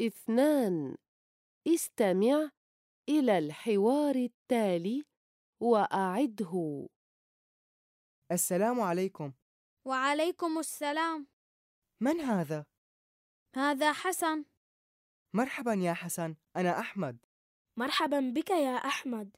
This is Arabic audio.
اثنان استمع إلى الحوار التالي وأعده. السلام عليكم. وعليكم السلام. من هذا؟ هذا حسن. مرحبا يا حسن أنا أحمد. مرحبا بك يا أحمد.